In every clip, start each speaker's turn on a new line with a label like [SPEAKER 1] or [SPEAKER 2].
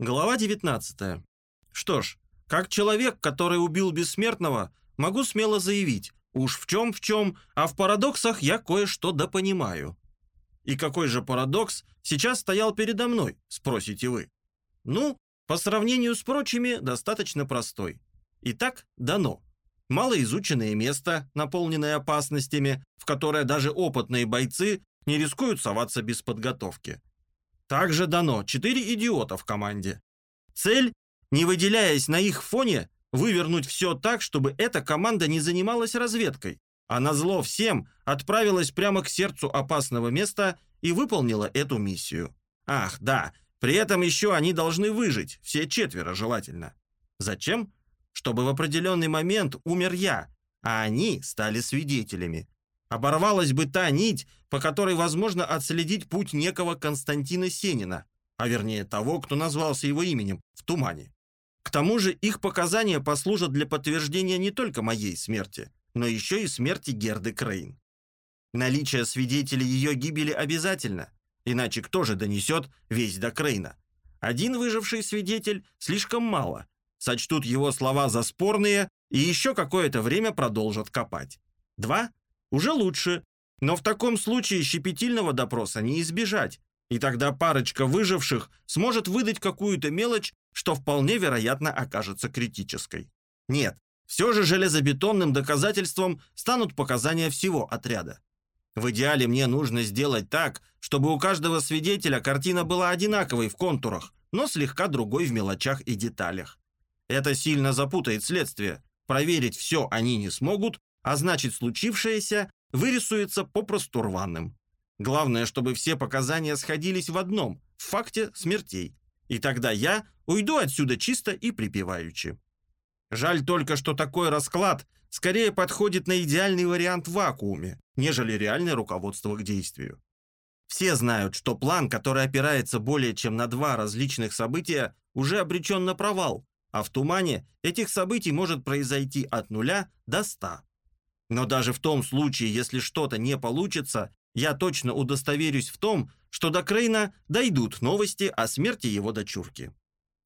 [SPEAKER 1] Глава 19. Что ж, как человек, который убил бессмертного, могу смело заявить, уж в чем в чем, а в парадоксах я кое-что допонимаю. И какой же парадокс сейчас стоял передо мной, спросите вы? Ну, по сравнению с прочими, достаточно простой. Итак, дано. Малоизученное место, наполненное опасностями, в которое даже опытные бойцы не рискуют соваться без подготовки. Также дано четыре идиота в команде. Цель, не выделяясь на их фоне, вывернуть все так, чтобы эта команда не занималась разведкой, а назло всем отправилась прямо к сердцу опасного места и выполнила эту миссию. Ах, да, при этом еще они должны выжить, все четверо желательно. Зачем? Чтобы в определенный момент умер я, а они стали свидетелями. Оборвалась бы та нить, по которой возможно отследить путь некого Константина Сенина, а вернее того, кто назвался его именем, в тумане. К тому же их показания послужат для подтверждения не только моей смерти, но еще и смерти Герды Крейн. Наличие свидетелей ее гибели обязательно, иначе кто же донесет весь до Крейна? Один выживший свидетель слишком мало, сочтут его слова за спорные и еще какое-то время продолжат копать. Два уже лучше. Но в таком случае щепетильного допроса не избежать, и тогда парочка выживших сможет выдать какую-то мелочь, что вполне вероятно окажется критической. Нет, все же железобетонным доказательством станут показания всего отряда. В идеале мне нужно сделать так, чтобы у каждого свидетеля картина была одинаковой в контурах, но слегка другой в мелочах и деталях. Это сильно запутает следствие. Проверить все они не смогут, а значит случившееся вырисуется попросту рваным. Главное, чтобы все показания сходились в одном – в факте смертей. И тогда я уйду отсюда чисто и припеваючи. Жаль только, что такой расклад скорее подходит на идеальный вариант в вакууме, нежели реальное руководство к действию. Все знают, что план, который опирается более чем на два различных события, уже обречен на провал, а в тумане этих событий может произойти от нуля до ста. Но даже в том случае, если что-то не получится, я точно удостоверюсь в том, что до Крейна дойдут новости о смерти его дочурки.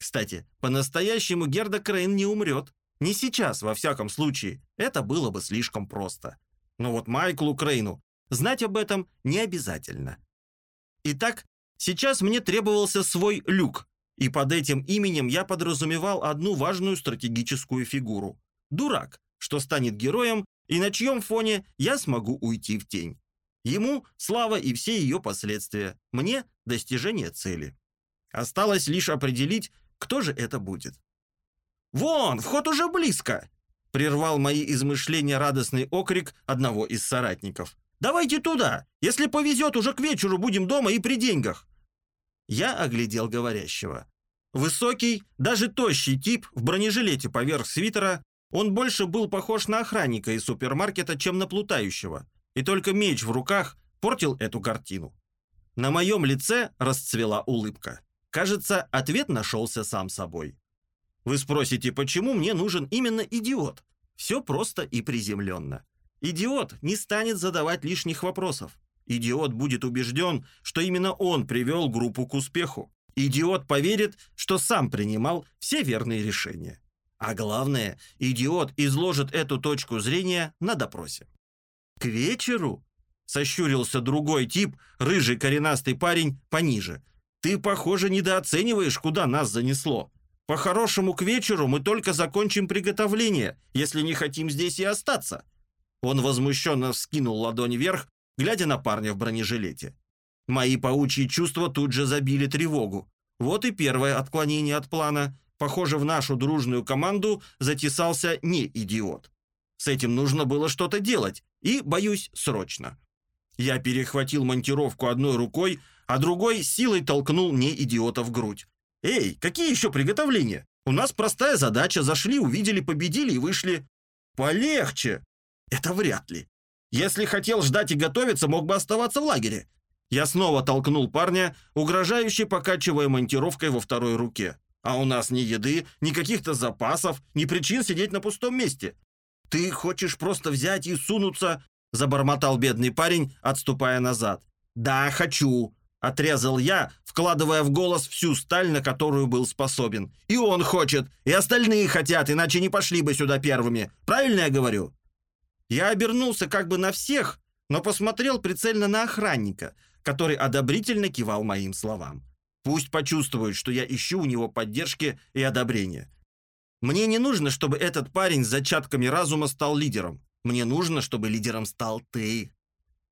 [SPEAKER 1] Кстати, по-настоящему Герда Крейн не умрет. Не сейчас, во всяком случае. Это было бы слишком просто. Но вот Майклу Крейну знать об этом не обязательно. Итак, сейчас мне требовался свой люк, и под этим именем я подразумевал одну важную стратегическую фигуру. Дурак, что станет героем и на чьем фоне я смогу уйти в тень. Ему слава и все ее последствия, мне достижение цели. Осталось лишь определить, кто же это будет. «Вон, вход уже близко!» — прервал мои измышления радостный окрик одного из соратников. «Давайте туда! Если повезет, уже к вечеру будем дома и при деньгах!» Я оглядел говорящего. Высокий, даже тощий тип в бронежилете поверх свитера он больше был похож на охранника из супермаркета, чем на плутающего, и только меч в руках портил эту картину. На моем лице расцвела улыбка. Кажется, ответ нашелся сам собой. Вы спросите, почему мне нужен именно идиот? Все просто и приземленно. Идиот не станет задавать лишних вопросов. Идиот будет убежден, что именно он привел группу к успеху. Идиот поверит, что сам принимал все верные решения. А главное, идиот изложит эту точку зрения на допросе. «К вечеру?» – сощурился другой тип, рыжий коренастый парень пониже. «Ты, похоже, недооцениваешь, куда нас занесло. По-хорошему, к вечеру мы только закончим приготовление, если не хотим здесь и остаться». Он возмущенно вскинул ладонь вверх, глядя на парня в бронежилете. Мои паучьи чувства тут же забили тревогу. Вот и первое отклонение от плана – Похоже, в нашу дружную команду затесался не идиот. С этим нужно было что-то делать, и, боюсь, срочно. Я перехватил монтировку одной рукой, а другой силой толкнул не идиота в грудь. «Эй, какие еще приготовления? У нас простая задача, зашли, увидели, победили и вышли». «Полегче!» «Это вряд ли. Если хотел ждать и готовиться, мог бы оставаться в лагере». Я снова толкнул парня, угрожающе покачивая монтировкой во второй руке. А у нас ни еды, ни каких-то запасов, ни причин сидеть на пустом месте. Ты хочешь просто взять и сунуться, забормотал бедный парень, отступая назад. Да, хочу. Отрезал я, вкладывая в голос всю сталь, на которую был способен. И он хочет, и остальные хотят, иначе не пошли бы сюда первыми. Правильно я говорю? Я обернулся как бы на всех, но посмотрел прицельно на охранника, который одобрительно кивал моим словам. Пусть почувствует, что я ищу у него поддержки и одобрения. Мне не нужно, чтобы этот парень с зачатками разума стал лидером. Мне нужно, чтобы лидером стал ты.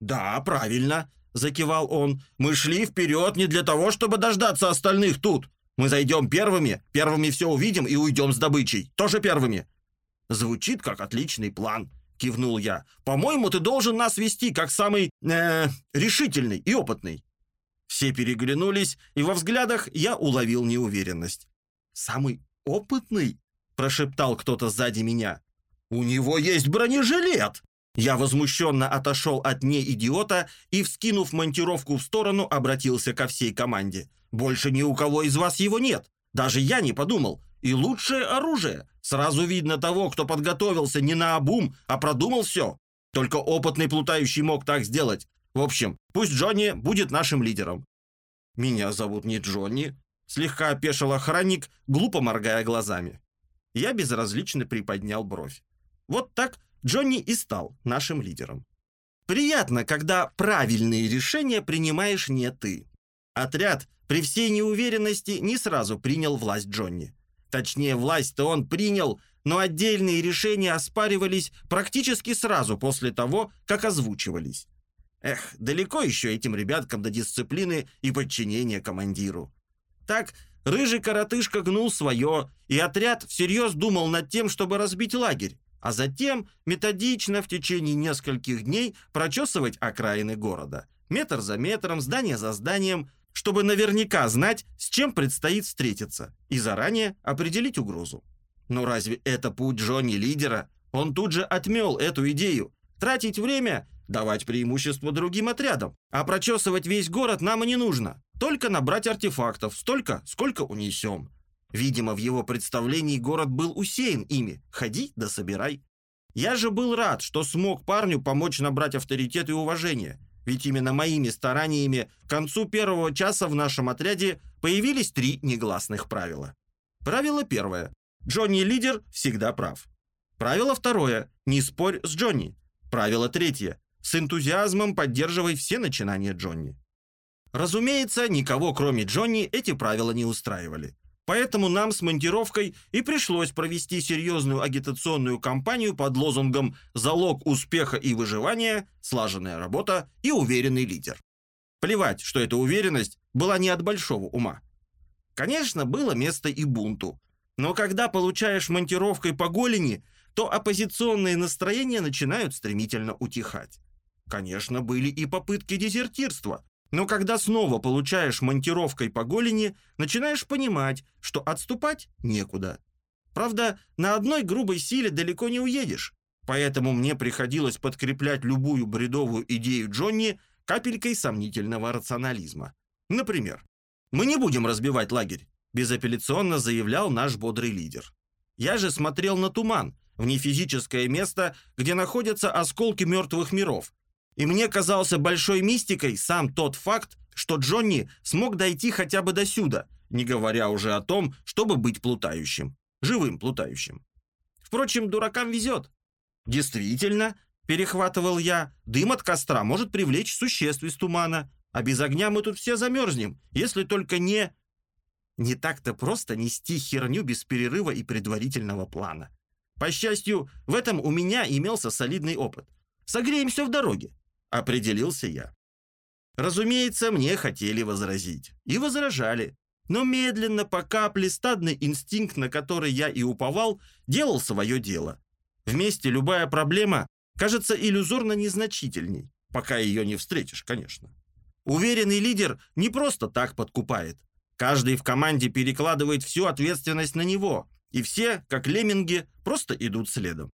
[SPEAKER 1] Да, правильно, закивал он. Мы шли вперед не для того, чтобы дождаться остальных тут. Мы зайдем первыми, первыми все увидим и уйдем с добычей. Тоже первыми. Звучит как отличный план, кивнул я. По-моему, ты должен нас вести как самый э, решительный и опытный. Все переглянулись, и во взглядах я уловил неуверенность. Самый опытный? прошептал кто-то сзади меня. У него есть бронежилет. Я возмущенно отошел от неидиота и, вскинув монтировку в сторону, обратился ко всей команде. «Больше ни у кого из вас его нет. Даже я не подумал. И лучшее оружие. Сразу видно того, кто подготовился не на обум, а продумал все. Только опытный плутающий мог так сделать. В общем, пусть Джонни будет нашим лидером». «Меня зовут не Джонни», — слегка опешил охранник, глупо моргая глазами. Я безразлично приподнял бровь. Вот так Джонни и стал нашим лидером. Приятно, когда правильные решения принимаешь не ты. Отряд при всей неуверенности не сразу принял власть Джонни. Точнее, власть-то он принял, но отдельные решения оспаривались практически сразу после того, как озвучивались. Эх, далеко еще этим ребяткам до дисциплины и подчинения командиру. Так Рыжий коротышка гнул свое, и отряд всерьез думал над тем, чтобы разбить лагерь, а затем методично в течение нескольких дней прочесывать окраины города, метр за метром, здание за зданием, чтобы наверняка знать, с чем предстоит встретиться, и заранее определить угрозу. Но разве это путь Джонни лидера? Он тут же отмел эту идею. Тратить время давать преимущество другим отрядам. А прочесывать весь город нам и не нужно. Только набрать артефактов, столько, сколько унесем. Видимо, в его представлении город был усеян ими. Ходи да собирай. Я же был рад, что смог парню помочь набрать авторитет и уважение. Ведь именно моими стараниями к концу первого часа в нашем отряде появились три негласных правила. Правило первое. Джонни лидер всегда прав. Правило второе. Не спорь с Джонни. Правило третье. С энтузиазмом поддерживай все начинания Джонни. Разумеется, никого, кроме Джонни, эти правила не устраивали. Поэтому нам с монтировкой и пришлось провести серьезную агитационную кампанию под лозунгом «Залог успеха и выживания, слаженная работа и уверенный лидер». Плевать, что эта уверенность была не от большого ума. Конечно, было место и бунту. Но когда получаешь монтировкой по голени, то оппозиционные настроения начинают стремительно утихать. Конечно, были и попытки дезертирства, но когда снова получаешь монтировкой по голени, начинаешь понимать, что отступать некуда. Правда, на одной грубой силе далеко не уедешь, поэтому мне приходилось подкреплять любую бредовую идею Джонни капелькой сомнительного рационализма. Например, «Мы не будем разбивать лагерь», безапелляционно заявлял наш бодрый лидер. Я же смотрел на туман, в нефизическое место, где находятся осколки мертвых миров, и мне казался большой мистикой сам тот факт, что Джонни смог дойти хотя бы до сюда, не говоря уже о том, чтобы быть плутающим, живым плутающим. Впрочем, дуракам везет. Действительно, перехватывал я, дым от костра может привлечь существ из тумана, а без огня мы тут все замерзнем, если только не... Не так-то просто нести херню без перерыва и предварительного плана. По счастью, в этом у меня имелся солидный опыт. Согреемся в дороге. Определился я. Разумеется, мне хотели возразить. И возражали. Но медленно, по капле, стадный инстинкт, на который я и уповал, делал свое дело. Вместе любая проблема кажется иллюзорно незначительней, пока ее не встретишь, конечно. Уверенный лидер не просто так подкупает. Каждый в команде перекладывает всю ответственность на него, и все, как лемминги, просто идут следом.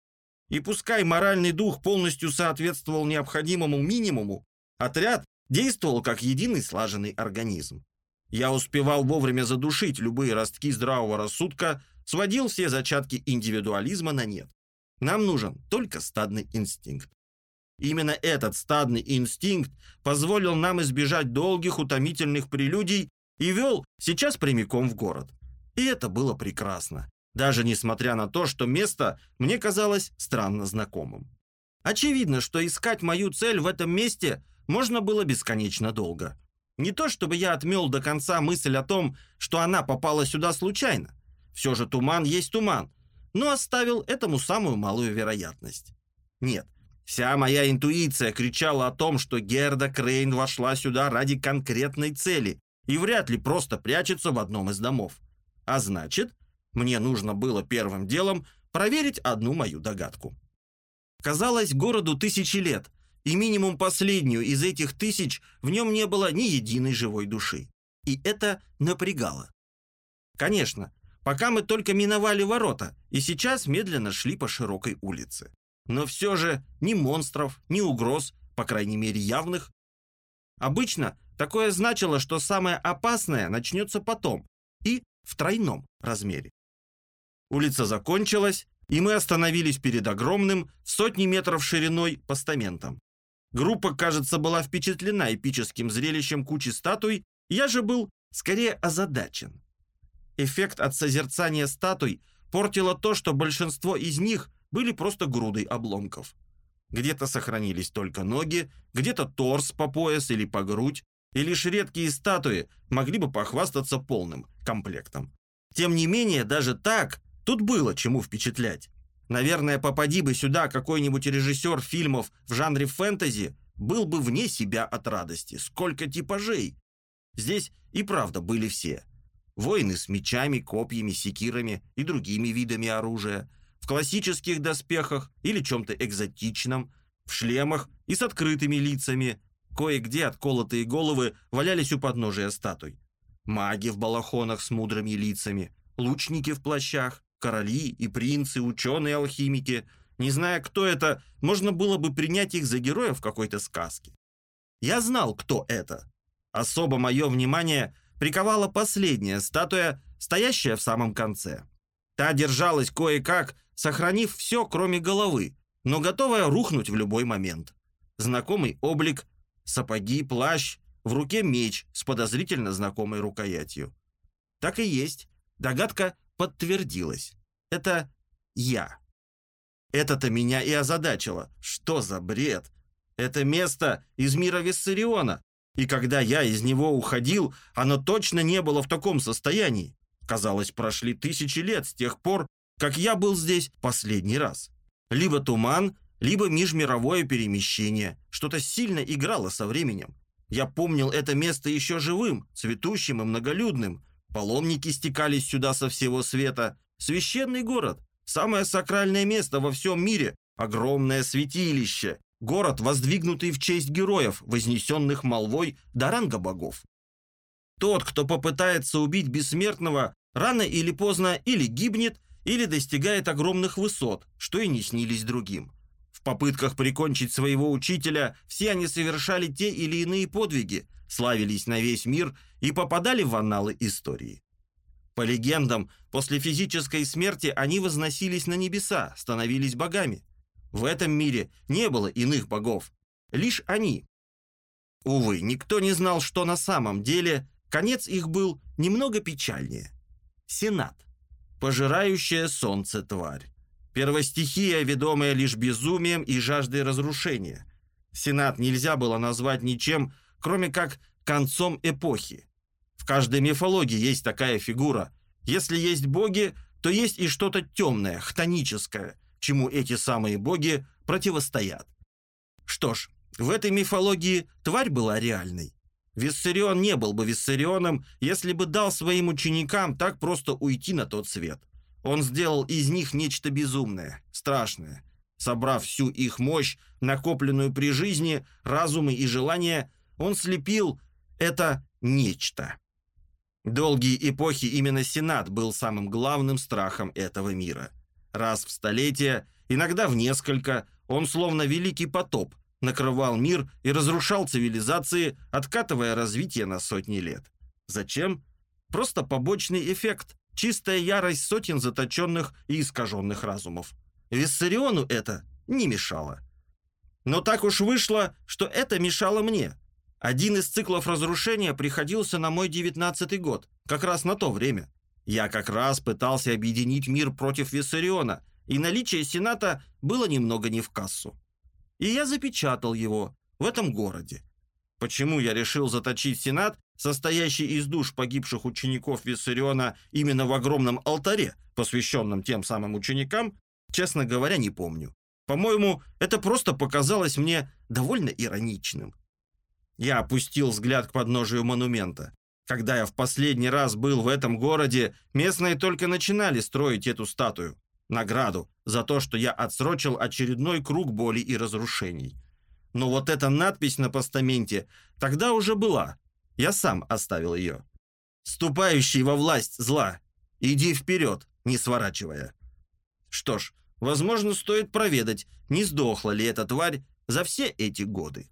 [SPEAKER 1] И пускай моральный дух полностью соответствовал необходимому минимуму, отряд действовал как единый слаженный организм. Я успевал вовремя задушить любые ростки здравого рассудка, сводил все зачатки индивидуализма на нет. Нам нужен только стадный инстинкт. Именно этот стадный инстинкт позволил нам избежать долгих утомительных прелюдий и вел сейчас прямиком в город. И это было прекрасно, даже несмотря на то, что место мне казалось странно знакомым. Очевидно, что искать мою цель в этом месте можно было бесконечно долго. Не то чтобы я отмел до конца мысль о том, что она попала сюда случайно. Все же туман есть туман, но оставил этому самую малую вероятность. Нет, вся моя интуиция кричала о том, что Герда Крейн вошла сюда ради конкретной цели и вряд ли просто прячется в одном из домов. А значит, мне нужно было первым делом проверить одну мою догадку. Казалось, городу тысячи лет, и минимум последнюю из этих тысяч в нем не было ни единой живой души. И это напрягало. Конечно, пока мы только миновали ворота, и сейчас медленно шли по широкой улице. Но все же ни монстров, ни угроз, по крайней мере явных. Обычно такое значило, что самое опасное начнется потом и в тройном размере. Улица закончилась, и мы остановились перед огромным, сотни метров шириной постаментом. Группа, кажется, была впечатлена эпическим зрелищем кучи статуй, я же был скорее озадачен. Эффект от созерцания статуй портило то, что большинство из них были просто грудой обломков. Где-то сохранились только ноги, где-то торс по пояс или по грудь, и лишь редкие статуи могли бы похвастаться полным комплектом. Тем не менее, даже так тут было чему впечатлять. Наверное, попади бы сюда какой-нибудь режиссер фильмов в жанре фэнтези, был бы вне себя от радости. Сколько типажей! Здесь и правда были все. Воины с мечами, копьями, секирами и другими видами оружия, в классических доспехах или чем-то экзотичном, в шлемах и с открытыми лицами. Кое-где отколотые головы валялись у подножия статуй. Маги в балахонах с мудрыми лицами, лучники в плащах, Короли и принцы, ученые-алхимики. Не зная, кто это, можно было бы принять их за героев какой-то сказки. Я знал, кто это. Особо мое внимание приковала последняя статуя, стоящая в самом конце. Та держалась кое-как, сохранив все, кроме головы, но готовая рухнуть в любой момент. Знакомый облик, сапоги, плащ, в руке меч с подозрительно знакомой рукоятью. Так и есть. Догадка подтвердилось. Это я. Это-то меня и озадачило. Что за бред? Это место из мира Виссариона. И когда я из него уходил, оно точно не было в таком состоянии. Казалось, прошли тысячи лет с тех пор, как я был здесь последний раз. Либо туман, либо межмировое перемещение. Что-то сильно играло со временем. Я помнил это место еще живым, цветущим и многолюдным. Паломники стекались сюда со всего света. Священный город, самое сакральное место во всем мире, огромное святилище, город, воздвигнутый в честь героев, вознесенных молвой до ранга богов. Тот, кто попытается убить бессмертного, рано или поздно или гибнет, или достигает огромных высот, что и не снились другим. В попытках прикончить своего учителя все они совершали те или иные подвиги, славились на весь мир и попадали в анналы истории. По легендам, после физической смерти они возносились на небеса, становились богами. В этом мире не было иных богов, лишь они. Увы, никто не знал, что на самом деле конец их был немного печальнее. Сенат. Пожирающая солнце тварь. Первостихия, ведомая лишь безумием и жаждой разрушения. Сенат нельзя было назвать ничем, кроме как концом эпохи. В каждой мифологии есть такая фигура. Если есть боги, то есть и что-то темное, хтоническое, чему эти самые боги противостоят. Что ж, в этой мифологии тварь была реальной. Виссарион не был бы Виссарионом, если бы дал своим ученикам так просто уйти на тот свет. Он сделал из них нечто безумное, страшное. Собрав всю их мощь, накопленную при жизни, разумы и желания, он слепил это нечто. Долгие эпохи именно Сенат был самым главным страхом этого мира. Раз в столетие, иногда в несколько, он словно великий потоп, накрывал мир и разрушал цивилизации, откатывая развитие на сотни лет. Зачем? Просто побочный эффект, чистая ярость сотен заточенных и искаженных разумов. Виссариону это не мешало. Но так уж вышло, что это мешало мне. Один из циклов разрушения приходился на мой девятнадцатый год, как раз на то время. Я как раз пытался объединить мир против Виссариона, и наличие Сената было немного не в кассу. И я запечатал его в этом городе. Почему я решил заточить Сенат, состоящий из душ погибших учеников Виссариона, именно в огромном алтаре, посвященном тем самым ученикам, честно говоря, не помню. По-моему, это просто показалось мне довольно ироничным. Я опустил взгляд к подножию монумента. Когда я в последний раз был в этом городе, местные только начинали строить эту статую. Награду за то, что я отсрочил очередной круг боли и разрушений. Но вот эта надпись на постаменте тогда уже была. Я сам оставил ее. «Ступающий во власть зла, иди вперед, не сворачивая». Что ж, возможно, стоит проведать, не сдохла ли эта тварь за все эти годы.